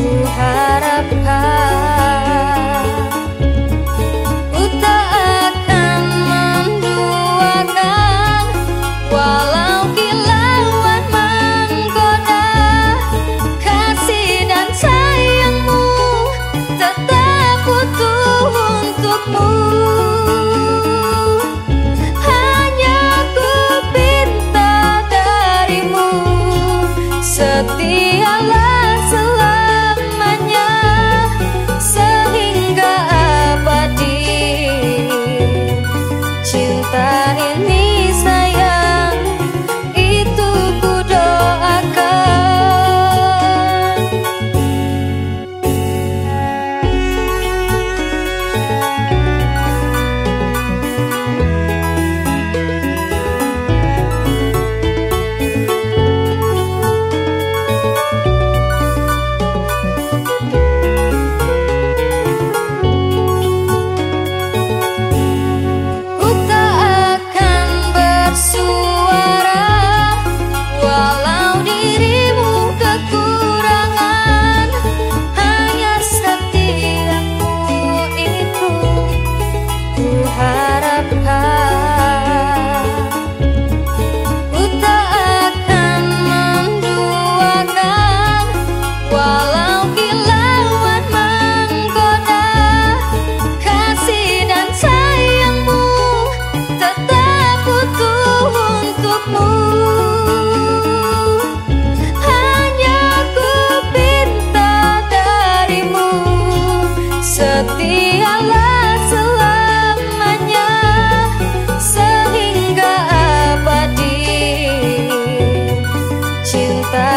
Tuhan cinta ini